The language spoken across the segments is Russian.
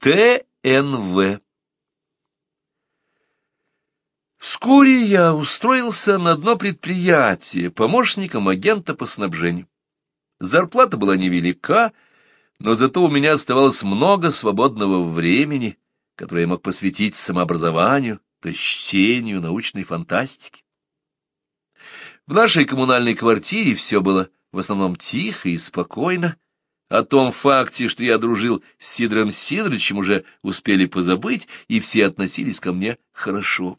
ТНВ. Вскоре я устроился на одно предприятие помощником агента по снабжению. Зарплата была невелика, но зато у меня оставалось много свободного времени, которое я мог посвятить самообразованию, то есть чтению научной фантастики. В нашей коммунальной квартире все было в основном тихо и спокойно. О том факте, что я дружил с Сидором Сидоровичем, уже успели позабыть, и все относились ко мне хорошо.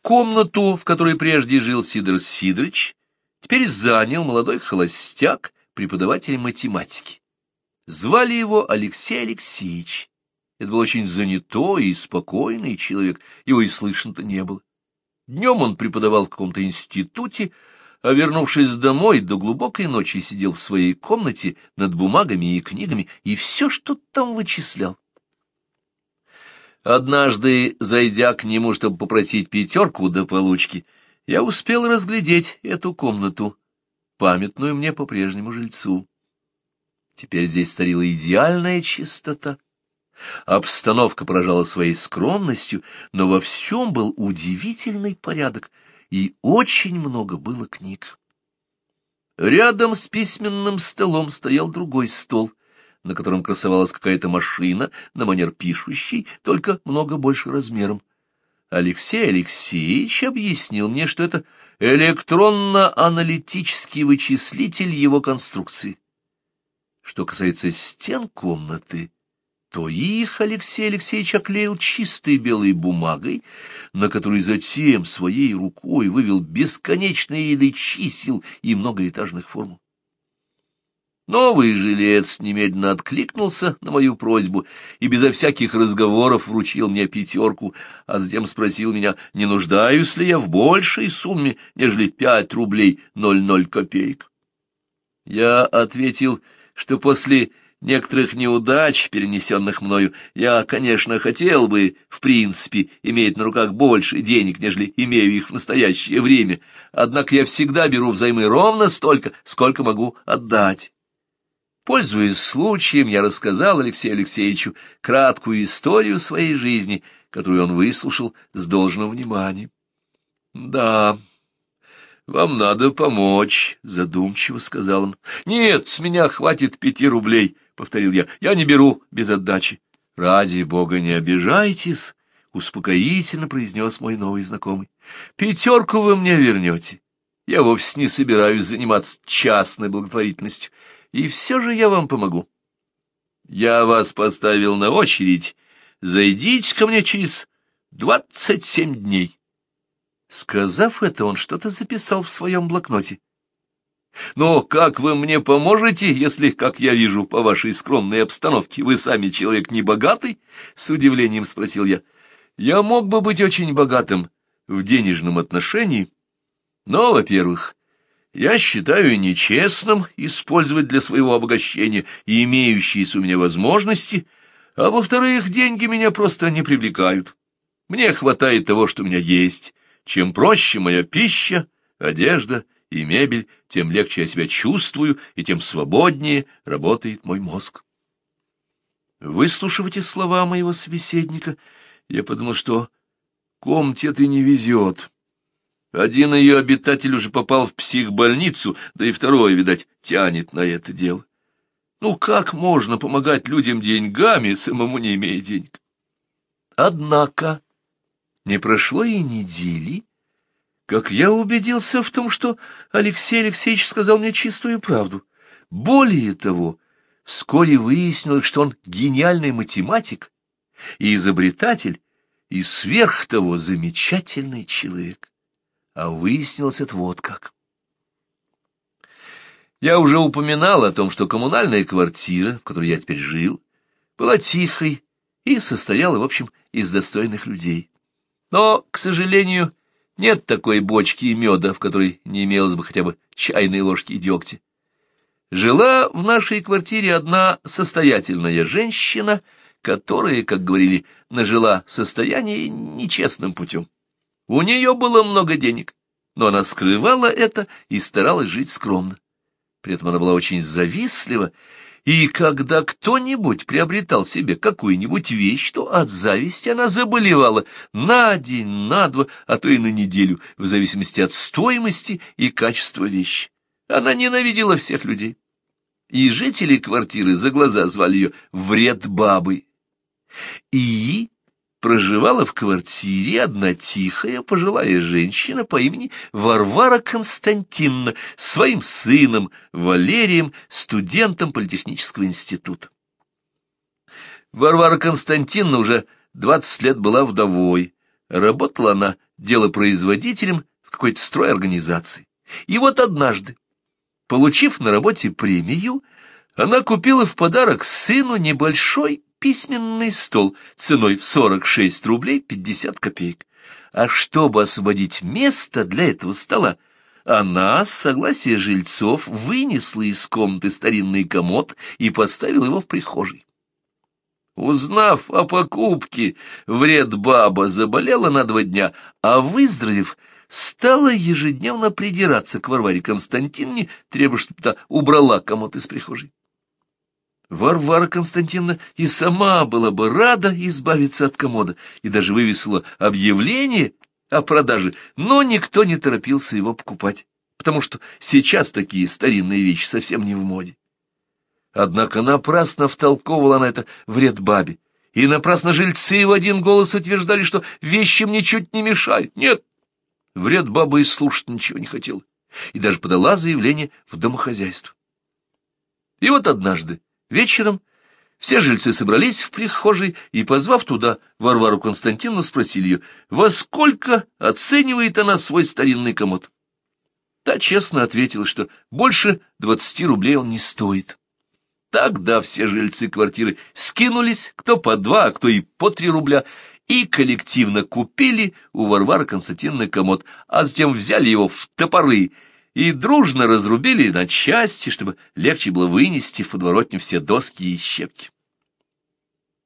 Комнату, в которой прежде жил Сидор Сидорович, теперь занял молодой холостяк, преподаватель математики. Звали его Алексей Алексеевич. Это был очень занятой и спокойный человек, его и слышно-то не было. Днем он преподавал в каком-то институте, а вернувшись домой, до глубокой ночи сидел в своей комнате над бумагами и книгами и все что там вычислял. Однажды, зайдя к нему, чтобы попросить пятерку до получки, я успел разглядеть эту комнату, памятную мне по прежнему жильцу. Теперь здесь старила идеальная чистота. Обстановка поражала своей скромностью, но во всем был удивительный порядок — и очень много было книг. Рядом с письменным столом стоял другой стол, на котором красовалась какая-то машина на манер пишущей, только много больше размером. Алексей Алексеевич объяснил мне, что это электронно-аналитический вычислитель его конструкции. Что касается стен комнаты, то их Алексей Алексеевич оклеил чистой белой бумагой, на которой затем своей рукой вывел бесконечные ряды чисел и многоэтажных формул. Новый жилец немедленно откликнулся на мою просьбу и безо всяких разговоров вручил мне пятерку, а затем спросил меня, не нуждаюсь ли я в большей сумме, нежели пять рублей ноль ноль копеек. Я ответил, что после некоторых неудач, перенесенных мною, я, конечно, хотел бы, в принципе, иметь на руках больше денег, нежели имею их в настоящее время, однако я всегда беру взаймы ровно столько, сколько могу отдать. Пользуясь случаем, я рассказал Алексею Алексеевичу краткую историю своей жизни, которую он выслушал с должным вниманием. — Да, вам надо помочь, — задумчиво сказал он. — Нет, с меня хватит пяти рублей. — повторил я, — я не беру без отдачи. — Ради бога, не обижайтесь, — успокоительно произнес мой новый знакомый. — Пятерку вы мне вернете. Я вовсе не собираюсь заниматься частной благотворительностью, и все же я вам помогу. Я вас поставил на очередь. Зайдите ко мне через двадцать семь дней. Сказав это, он что-то записал в своем блокноте. Но как вы мне поможете, если, как я вижу по вашей скромной обстановке, вы сами человек не богатый? С удивлением спросил я. Я мог бы быть очень богатым в денежном отношении, но, во-первых, я считаю нечестным использовать для своего обогащения имеющиеся у меня возможности, а во-вторых, деньги меня просто не привлекают. Мне хватает того, что у меня есть. Чем проще моя пища, одежда и мебель, тем легче я себя чувствую, и тем свободнее работает мой мозг. Выслушав эти слова моего собеседника, я подумал, что комнате это не везет. Один ее обитатель уже попал в психбольницу, да и второй, видать, тянет на это дело. Ну, как можно помогать людям деньгами, самому не имея денег? Однако не прошло и недели, как я убедился в том, что Алексей Алексеевич сказал мне чистую правду. Более того, вскоре выяснилось, что он гениальный математик и изобретатель, и сверх того замечательный человек. А выяснилось это вот как. Я уже упоминал о том, что коммунальная квартира, в которой я теперь жил, была тихой и состояла, в общем, из достойных людей. Но, к сожалению, нет такой бочки меда, в которой не имелось бы хотя бы чайной ложки дегтя. Жила в нашей квартире одна состоятельная женщина, которая, как говорили, нажила состояние нечестным путем. У нее было много денег, но она скрывала это и старалась жить скромно. При этом она была очень завистлива И когда кто-нибудь приобретал себе какую-нибудь вещь, то от зависти она заболевала на день, на два, а то и на неделю, в зависимости от стоимости и качества вещи. Она ненавидела всех людей. И жители квартиры за глаза звали ее «вред бабы». И проживала в квартире одна тихая пожилая женщина по имени Варвара Константиновна своим сыном Валерием, студентом Политехнического института. Варвара Константиновна уже двадцать лет была вдовой. Работала она делопроизводителем в какой-то стройорганизации. И вот однажды, получив на работе премию, она купила в подарок сыну небольшой письменный стол ценой в 46 рублей 50 копеек. А чтобы освободить место для этого стола, она, с согласия жильцов, вынесла из комнаты старинный комод и поставила его в прихожей. Узнав о покупке, вред баба заболела на два дня, а выздоровев, стала ежедневно придираться к Варваре Константиновне, требуя, чтобы та убрала комод из прихожей. Варвара Константиновна и сама была бы рада избавиться от комода и даже вывесила объявление о продаже, но никто не торопился его покупать, потому что сейчас такие старинные вещи совсем не в моде. Однако напрасно втолковывала на это вред бабе, и напрасно жильцы в один голос утверждали, что вещи мне чуть не мешают. Нет, вред баба и слушать ничего не хотела, и даже подала заявление в домохозяйство. И вот однажды, Вечером все жильцы собрались в прихожей и, позвав туда Варвару Константиновну, спросили ее, во сколько оценивает она свой старинный комод. Та честно ответила, что больше двадцати рублей он не стоит. Тогда все жильцы квартиры скинулись, кто по два, а кто и по три рубля, и коллективно купили у Варвары Константиновны комод, а затем взяли его в топоры и дружно разрубили на части, чтобы легче было вынести в подворотню все доски и щепки.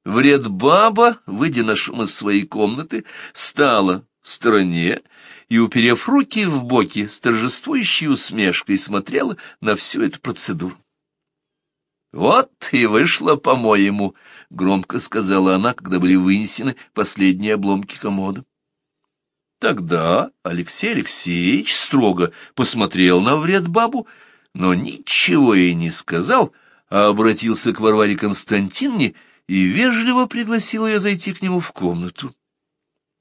Вред баба, выйдя на шум из своей комнаты, стала в стороне и, уперев руки в боки, с торжествующей усмешкой смотрела на всю эту процедуру. «Вот и вышло, по-моему», — громко сказала она, когда были вынесены последние обломки комода. Тогда Алексей Алексеевич строго посмотрел на вред бабу, но ничего ей не сказал, а обратился к Варваре Константиновне и вежливо пригласил ее зайти к нему в комнату.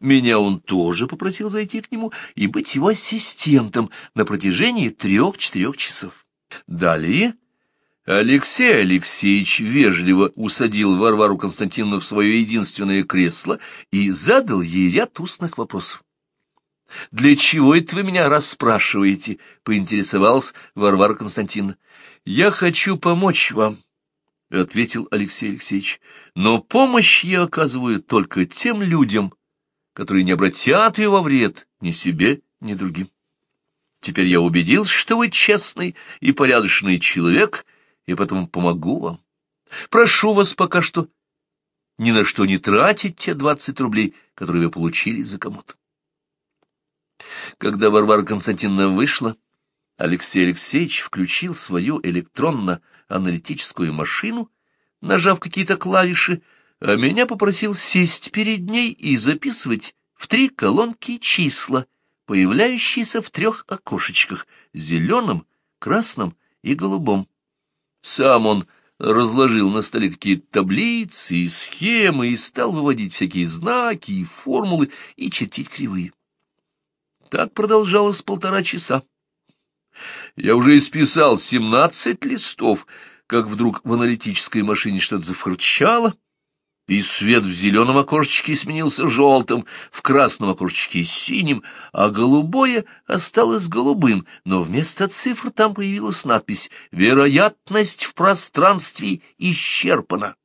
Меня он тоже попросил зайти к нему и быть его ассистентом на протяжении трех-четырех часов. Далее Алексей Алексеевич вежливо усадил Варвару Константиновну в свое единственное кресло и задал ей ряд устных вопросов. — Для чего это вы меня расспрашиваете? — поинтересовалась Варвара Константиновна. — Я хочу помочь вам, — ответил Алексей Алексеевич. — Но помощь я оказываю только тем людям, которые не обратят ее во вред ни себе, ни другим. Теперь я убедился, что вы честный и порядочный человек, и поэтому помогу вам. Прошу вас пока что ни на что не тратить те двадцать рублей, которые вы получили за кому-то. Когда Варвара Константиновна вышла, Алексей Алексеевич включил свою электронно-аналитическую машину, нажав какие-то клавиши, а меня попросил сесть перед ней и записывать в три колонки числа, появляющиеся в трех окошечках — зеленом, красном и голубом. Сам он разложил на столе какие-то таблицы и схемы и стал выводить всякие знаки и формулы и чертить кривые. Так продолжалось полтора часа. Я уже исписал семнадцать листов, как вдруг в аналитической машине что-то зафырчало, и свет в зеленом окошечке сменился желтым, в красном окошечке синим, а голубое осталось голубым, но вместо цифр там появилась надпись «Вероятность в пространстве исчерпана».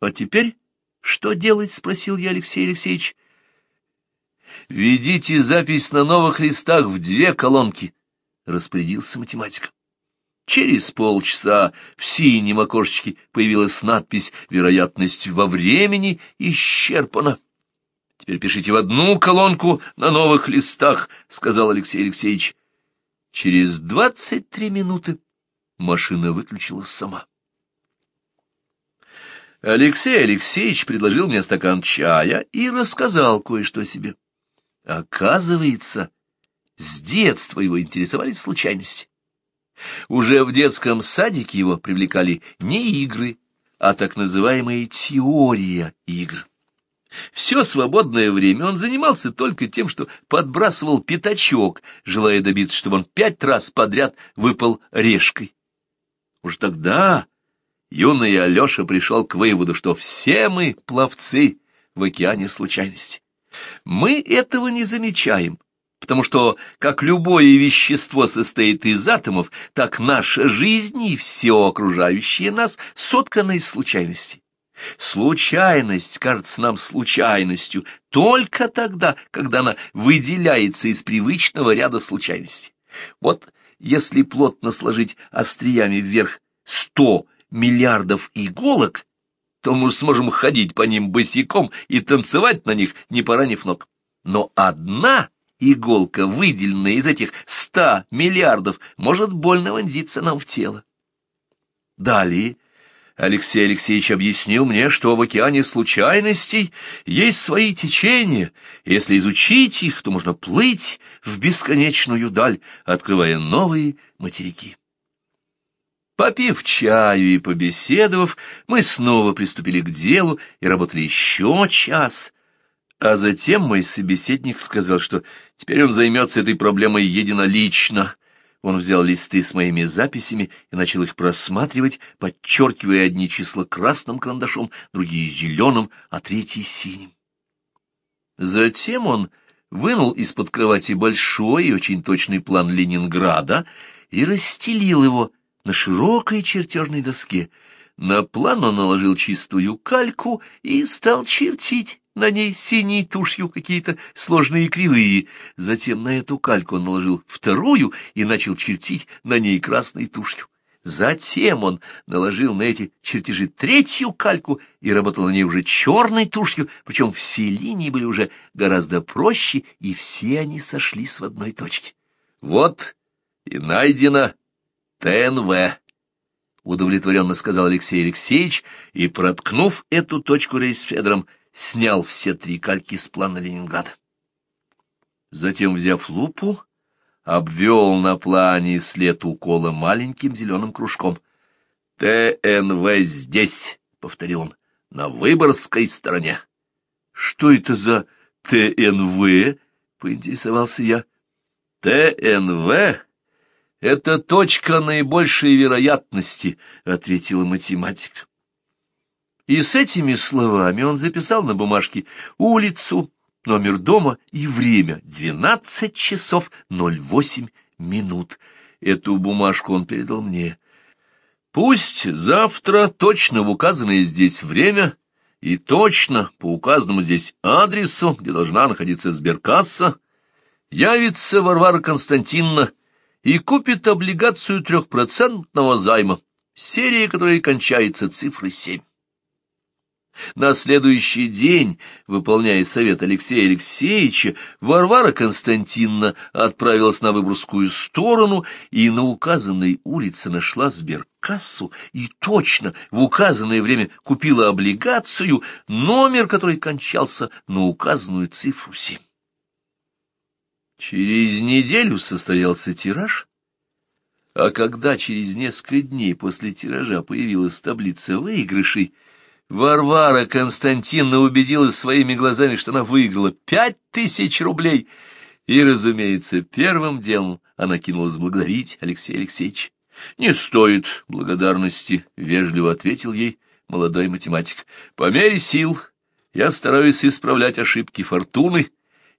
«А теперь что делать?» — спросил я Алексей Алексеевич. «Ведите запись на новых листах в две колонки», — распорядился математик. Через полчаса в синем окошечке появилась надпись «Вероятность во времени исчерпана». «Теперь пишите в одну колонку на новых листах», — сказал Алексей Алексеевич. Через двадцать три минуты машина выключилась сама. Алексей Алексеевич предложил мне стакан чая и рассказал кое-что о себе. Оказывается, с детства его интересовали случайности. Уже в детском садике его привлекали не игры, а так называемая теория игр. Все свободное время он занимался только тем, что подбрасывал пятачок, желая добиться, чтобы он пять раз подряд выпал решкой. Уж тогда юный Алеша пришел к выводу, что все мы пловцы в океане случайности. Мы этого не замечаем, потому что, как любое вещество состоит из атомов, так наша жизнь и все окружающее нас сотканы из случайностей. Случайность кажется нам случайностью только тогда, когда она выделяется из привычного ряда случайностей. Вот если плотно сложить остриями вверх сто миллиардов иголок, то мы сможем ходить по ним босиком и танцевать на них, не поранив ног. Но одна иголка, выделенная из этих ста миллиардов, может больно вонзиться нам в тело. Далее Алексей Алексеевич объяснил мне, что в океане случайностей есть свои течения, и если изучить их, то можно плыть в бесконечную даль, открывая новые материки. Попив чаю и побеседовав, мы снова приступили к делу и работали еще час. А затем мой собеседник сказал, что теперь он займется этой проблемой единолично. Он взял листы с моими записями и начал их просматривать, подчеркивая одни числа красным карандашом, другие зеленым, а третьи синим. Затем он вынул из-под кровати большой и очень точный план Ленинграда и расстелил его на широкой чертежной доске. На план он наложил чистую кальку и стал чертить на ней синей тушью какие-то сложные кривые. Затем на эту кальку он наложил вторую и начал чертить на ней красной тушью. Затем он наложил на эти чертежи третью кальку и работал на ней уже черной тушью, причем все линии были уже гораздо проще, и все они сошлись в одной точке. Вот и найдено ТНВ, — удовлетворенно сказал Алексей Алексеевич, и, проткнув эту точку рейсфедером, снял все три кальки с плана Ленинграда. Затем, взяв лупу, обвел на плане след укола маленьким зеленым кружком. «ТНВ здесь», — повторил он, — «на Выборгской стороне». «Что это за ТНВ?» — поинтересовался я. «ТНВ «Это точка наибольшей вероятности», — ответила математик. И с этими словами он записал на бумажке улицу, номер дома и время — двенадцать часов ноль восемь минут. Эту бумажку он передал мне. Пусть завтра точно в указанное здесь время и точно по указанному здесь адресу, где должна находиться сберкасса, явится Варвара Константиновна и купит облигацию трехпроцентного займа, серия которой кончается цифрой семь. На следующий день, выполняя совет Алексея Алексеевича, Варвара Константиновна отправилась на Выборгскую сторону и на указанной улице нашла сберкассу и точно в указанное время купила облигацию, номер которой кончался на указанную цифру семь. Через неделю состоялся тираж, а когда через несколько дней после тиража появилась таблица выигрышей, Варвара Константиновна убедилась своими глазами, что она выиграла пять тысяч рублей, и, разумеется, первым делом она кинулась благодарить Алексея Алексеевича. «Не стоит благодарности», — вежливо ответил ей молодой математик. «По мере сил я стараюсь исправлять ошибки фортуны»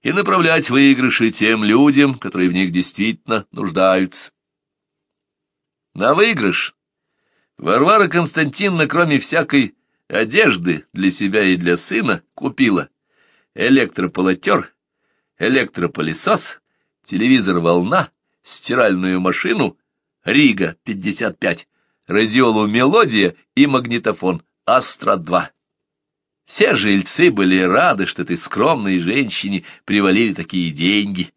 и направлять выигрыши тем людям, которые в них действительно нуждаются. На выигрыш Варвара Константиновна, кроме всякой одежды для себя и для сына, купила электрополотер, электропылесос, телевизор «Волна», стиральную машину «Рига-55», радиолу «Мелодия» и магнитофон «Астра-2». Все жильцы были рады, что этой скромной женщине привалили такие деньги.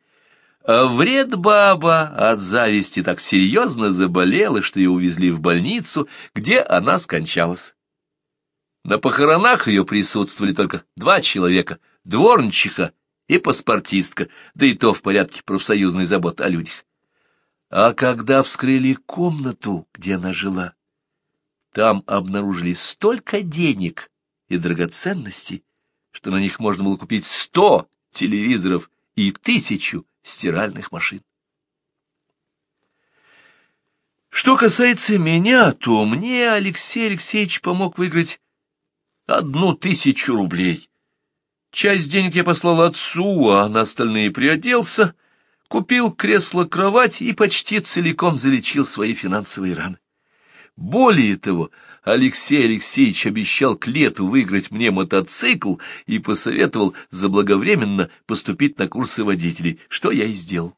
А вред баба от зависти так серьезно заболела, что ее увезли в больницу, где она скончалась. На похоронах ее присутствовали только два человека — дворничиха и паспортистка, да и то в порядке профсоюзной заботы о людях. А когда вскрыли комнату, где она жила, там обнаружили столько денег и драгоценностей, что на них можно было купить сто телевизоров и тысячу стиральных машин. Что касается меня, то мне Алексей Алексеевич помог выиграть одну тысячу рублей. Часть денег я послал отцу, а на остальные приоделся, купил кресло-кровать и почти целиком залечил свои финансовые раны. Более того, Алексей Алексеевич обещал к лету выиграть мне мотоцикл и посоветовал заблаговременно поступить на курсы водителей, что я и сделал.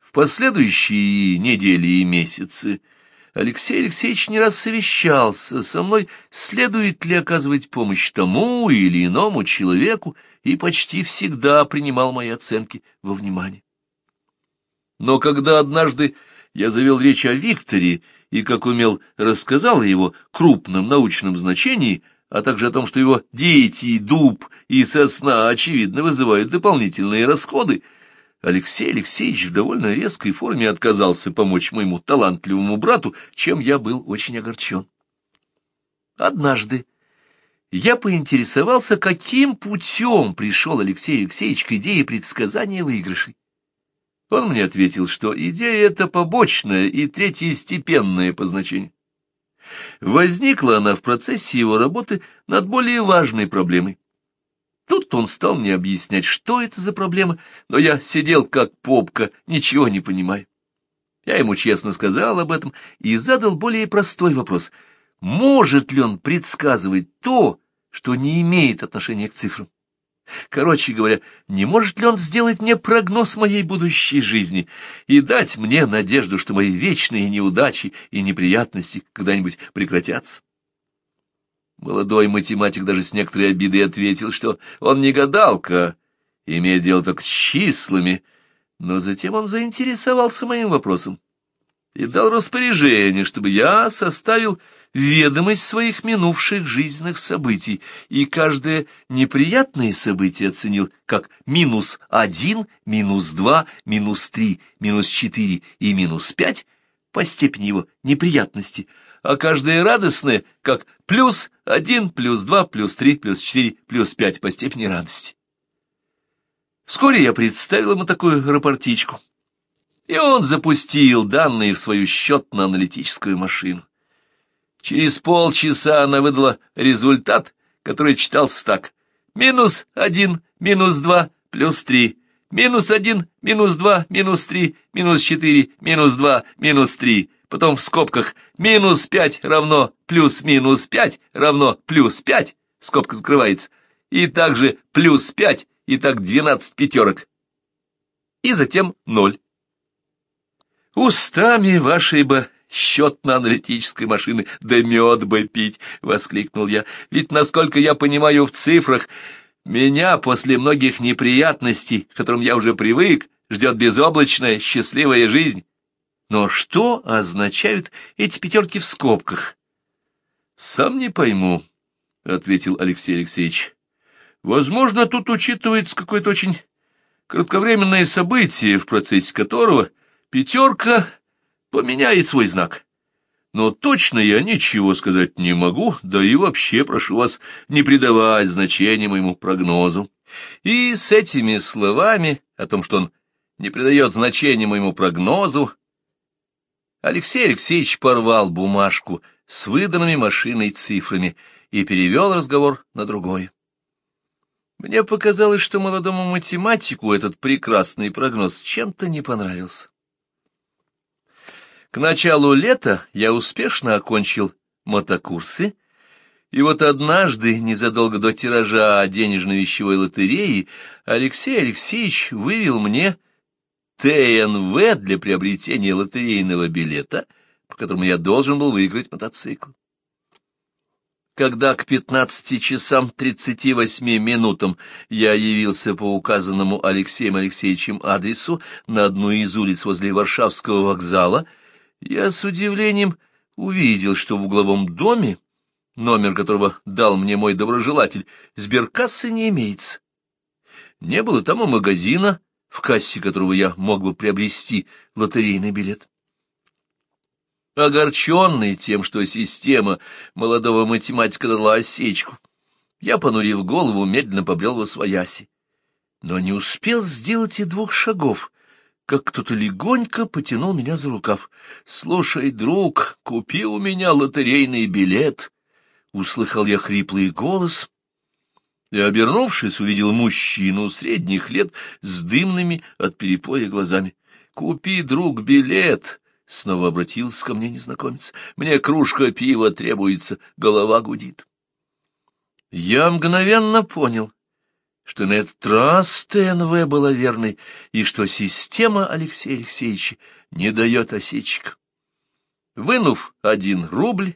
В последующие недели и месяцы Алексей Алексеевич не раз совещался со мной, следует ли оказывать помощь тому или иному человеку, и почти всегда принимал мои оценки во внимание. Но когда однажды я завел речь о Викторе и, как умел, рассказал о его крупном научном значении, а также о том, что его дети, дуб и сосна, очевидно, вызывают дополнительные расходы, Алексей Алексеевич в довольно резкой форме отказался помочь моему талантливому брату, чем я был очень огорчен. Однажды я поинтересовался, каким путем пришел Алексей Алексеевич к идее предсказания выигрышей. Он мне ответил, что идея эта побочная и третьестепенная по значению. Возникла она в процессе его работы над более важной проблемой. Тут он стал мне объяснять, что это за проблема, но я сидел как попка, ничего не понимая. Я ему честно сказал об этом и задал более простой вопрос. Может ли он предсказывать то, что не имеет отношения к цифрам? Короче говоря, не может ли он сделать мне прогноз моей будущей жизни и дать мне надежду, что мои вечные неудачи и неприятности когда-нибудь прекратятся? Молодой математик даже с некоторой обидой ответил, что он не гадалка, имея дело только с числами, но затем он заинтересовался моим вопросом и дал распоряжение, чтобы я составил ведомость своих минувших жизненных событий, и каждое неприятное событие оценил как минус один, минус два, минус три, минус четыре и минус пять по степени его неприятности, а каждое радостное как плюс один, плюс два, плюс три, плюс четыре, плюс пять по степени радости. Вскоре я представил ему такую рапортичку, и он запустил данные в свою счетно-аналитическую машину. Через полчаса она выдала результат, который читался так. Минус один, минус два, плюс три. Минус один, минус два, минус три, минус четыре, минус два, минус три. Потом в скобках минус пять равно плюс минус пять равно плюс пять. Скобка закрывается. И также плюс пять, и так двенадцать пятерок. И затем ноль. Устами вашей бы счетно-аналитической машины, да мед бы пить!» — воскликнул я. «Ведь, насколько я понимаю в цифрах, меня после многих неприятностей, к которым я уже привык, ждет безоблачная счастливая жизнь. Но что означают эти пятерки в скобках?» «Сам не пойму», — ответил Алексей Алексеевич. «Возможно, тут учитывается какое-то очень кратковременное событие, в процессе которого пятерка поменяет свой знак. Но точно я ничего сказать не могу, да и вообще прошу вас не придавать значения моему прогнозу. И с этими словами о том, что он не придает значения моему прогнозу, Алексей Алексеевич порвал бумажку с выданными машиной цифрами и перевел разговор на другой. Мне показалось, что молодому математику этот прекрасный прогноз чем-то не понравился. К началу лета я успешно окончил мотокурсы, и вот однажды, незадолго до тиража денежно-вещевой лотереи, Алексей Алексеевич вывел мне ТНВ для приобретения лотерейного билета, по которому я должен был выиграть мотоцикл. Когда к 15 часам 38 минутам я явился по указанному Алексеем Алексеевичем адресу на одну из улиц возле Варшавского вокзала, я с удивлением увидел, что в угловом доме номер которого дал мне мой доброжелатель, сберкассы не имеется. Не было там и магазина, в кассе которого я мог бы приобрести лотерейный билет. Огорченный тем, что система молодого математика дала осечку, я, понурив голову, медленно побрел во свояси, но не успел сделать и двух шагов, как кто-то легонько потянул меня за рукав. — Слушай, друг, купи у меня лотерейный билет. Услыхал я хриплый голос и, обернувшись, увидел мужчину средних лет с дымными от перепоя глазами. — Купи, друг, билет. — снова обратился ко мне незнакомец. — Мне кружка пива требуется, голова гудит. Я мгновенно понял, что на этот раз ТНВ была верной, и что система Алексея Алексеевича не дает осечек. Вынув один рубль,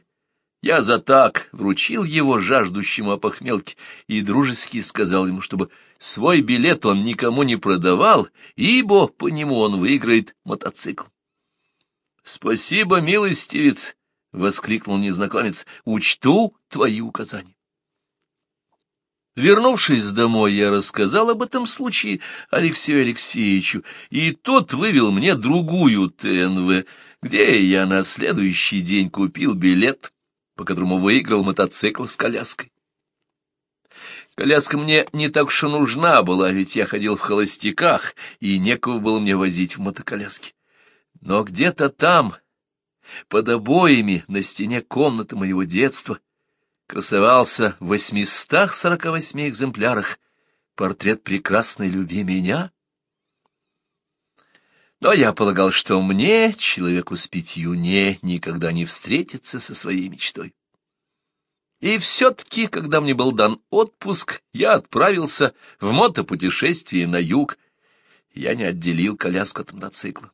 я за так вручил его жаждущему опохмелке и дружески сказал ему, чтобы свой билет он никому не продавал, ибо по нему он выиграет мотоцикл. — Спасибо, милостивец! — воскликнул незнакомец. — Учту твои указания. Вернувшись домой, я рассказал об этом случае Алексею Алексеевичу, и тот вывел мне другую ТНВ, где я на следующий день купил билет, по которому выиграл мотоцикл с коляской. Коляска мне не так уж и нужна была, ведь я ходил в холостяках, и некого было мне возить в мотоколяске. Но где-то там, под обоями на стене комнаты моего детства, красовался в 848 экземплярах портрет прекрасной люби меня. Но я полагал, что мне, человеку с пятью не, никогда не встретиться со своей мечтой. И все-таки, когда мне был дан отпуск, я отправился в мотопутешествие на юг. Я не отделил коляску от мотоцикла.